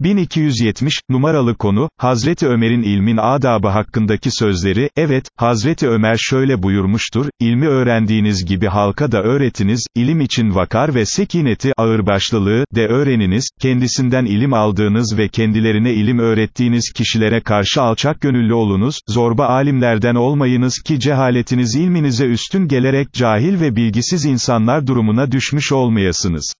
1270, numaralı konu, Hazreti Ömer'in ilmin adabı hakkındaki sözleri, evet, Hazreti Ömer şöyle buyurmuştur, ilmi öğrendiğiniz gibi halka da öğretiniz, ilim için vakar ve sekineti, ağırbaşlılığı, de öğreniniz, kendisinden ilim aldığınız ve kendilerine ilim öğrettiğiniz kişilere karşı alçak gönüllü olunuz, zorba alimlerden olmayınız ki cehaletiniz ilminize üstün gelerek cahil ve bilgisiz insanlar durumuna düşmüş olmayasınız.